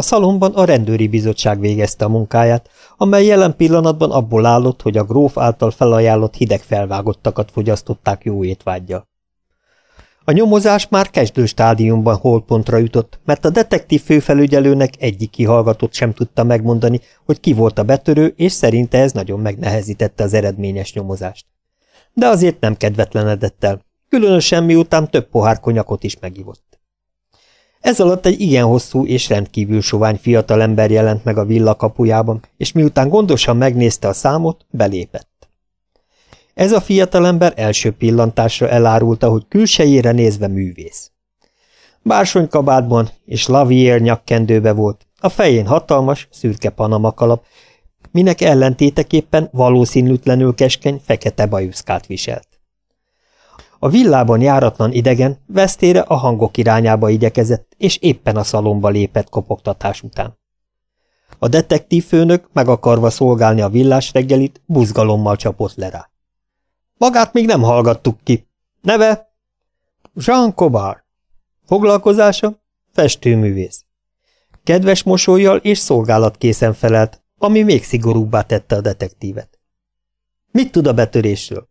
A szalomban a rendőri bizottság végezte a munkáját, amely jelen pillanatban abból állott, hogy a gróf által felajánlott hideg felvágottakat fogyasztották jó étvágyjal. A nyomozás már kezdő stádiumban holpontra jutott, mert a detektív főfelügyelőnek egyik kihallgatott sem tudta megmondani, hogy ki volt a betörő, és szerinte ez nagyon megnehezítette az eredményes nyomozást. De azért nem kedvetlenedett el, különösen miután több pohár konyakot is megivott. Ez alatt egy igen hosszú és rendkívül sovány fiatalember jelent meg a villa kapujában, és miután gondosan megnézte a számot, belépett. Ez a fiatalember első pillantásra elárulta, hogy külsejére nézve művész. Bársonykabátban és lavier nyakkendőbe volt, a fején hatalmas, szürke panamakalap, minek ellentéteképpen valószínűtlenül keskeny, fekete bajuszkát viselt. A villában járatlan idegen vesztére a hangok irányába igyekezett, és éppen a szalomba lépett kopogtatás után. A detektív főnök, meg akarva szolgálni a villás reggelit, buzgalommal csapott le rá. Magát még nem hallgattuk ki. Neve? Jean Cobard. Foglalkozása? Festőművész. Kedves mosolyjal és szolgálatkészen felelt, ami még szigorúbbá tette a detektívet. Mit tud a betörésről?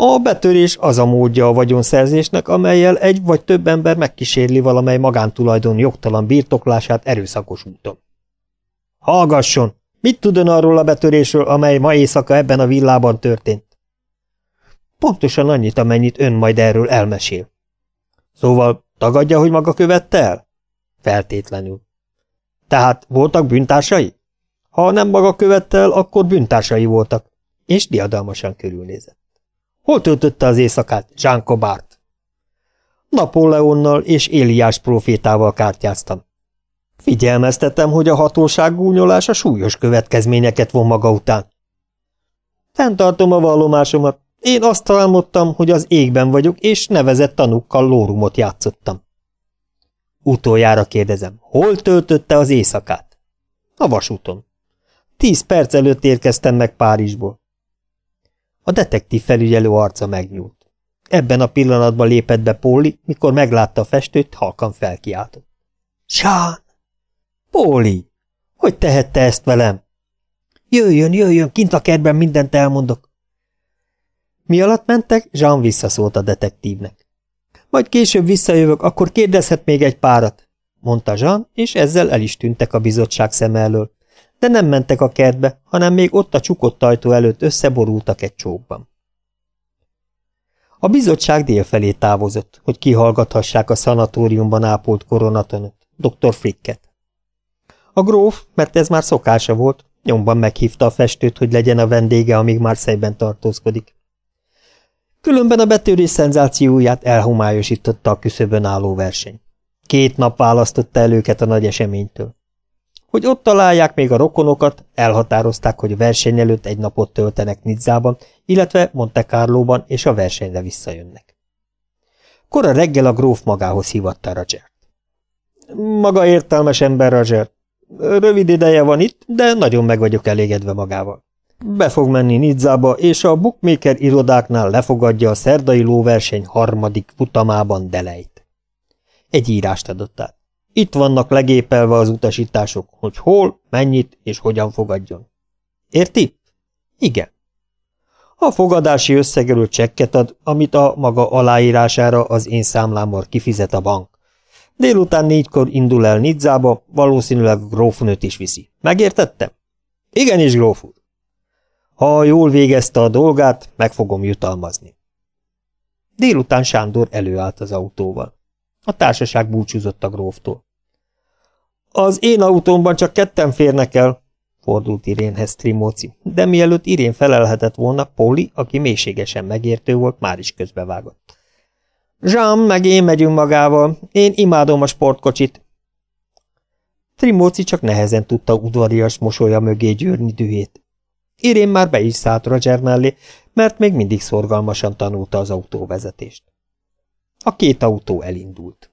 A betörés az a módja a vagyonszerzésnek, amelyel egy vagy több ember megkísérli valamely magántulajdon jogtalan birtoklását erőszakos úton. Hallgasson! Mit tud arról a betörésről, amely ma éjszaka ebben a villában történt? Pontosan annyit, amennyit ön majd erről elmesél. Szóval tagadja, hogy maga követte el? Feltétlenül. Tehát voltak bűntársai? Ha nem maga követte el, akkor bűntársai voltak. És diadalmasan körülnézett. Hol töltötte az éjszakát, Jean Cobart? Napóleonnal és Éliás profétával kártyáztam. Figyelmeztetem, hogy a hatóság gúnyolása súlyos következményeket von maga után. Fenntartom a vallomásomat, én azt álmodtam, hogy az égben vagyok, és nevezett tanúkkal lórumot játszottam. Utoljára kérdezem, hol töltötte az éjszakát? A vasúton. Tíz perc előtt érkeztem meg Párizsból. A detektív felügyelő arca megnyúlt. Ebben a pillanatban lépett be Póli, mikor meglátta a festőt, halkan felkiáltott. Sán! Póli! Hogy tehette ezt velem? Jöjjön, jöjjön, kint a kertben mindent elmondok. Mi alatt mentek, Jean visszaszólt a detektívnek. Majd később visszajövök, akkor kérdezhet még egy párat, mondta Jean, és ezzel el is tűntek a bizottság szem elől. De nem mentek a kertbe, hanem még ott a csukott ajtó előtt összeborultak egy csókban. A bizottság délfelé távozott, hogy kihallgathassák a szanatóriumban ápolt koronatonot, dr. Fricket. A gróf, mert ez már szokása volt, nyomban meghívta a festőt, hogy legyen a vendége, amíg Marseille-ben tartózkodik. Különben a betörés szenzációját elhomályosította a küszöbön álló verseny. Két nap választotta el őket a nagy eseménytől. Hogy ott találják még a rokonokat, elhatározták, hogy a verseny előtt egy napot töltenek Nizzában, illetve Monte Carlóban, és a versenyre visszajönnek. Kora reggel a gróf magához hívatta Rogert. Maga értelmes ember, Roger. Rövid ideje van itt, de nagyon meg vagyok elégedve magával. Be fog menni Nidzába, és a bookmaker irodáknál lefogadja a szerdai lóverseny harmadik futamában Delejt. Egy írást adott át. Itt vannak legépelve az utasítások, hogy hol, mennyit és hogyan fogadjon. Érti? Igen. A fogadási összegelő csekket ad, amit a maga aláírására az én számlámmal kifizet a bank. Délután négykor indul el Nidzába, valószínűleg grófnőt is viszi. Megértettem? Igenis, gróf úr. Ha jól végezte a dolgát, meg fogom jutalmazni. Délután Sándor előállt az autóval. A társaság búcsúzott a gróftól. Az én autómban csak ketten férnek el, fordult Irénhez Trimóci, de mielőtt Irén felelhetett volna, Póli, aki mélységesen megértő volt, már is közbevágott. Jean meg én megyünk magával, én imádom a sportkocsit. Trimóci csak nehezen tudta udvarias mosolya mögé gyűrni dühét. Irén már be is szállt Roger mellé, mert még mindig szorgalmasan tanulta az autóvezetést. A két autó elindult.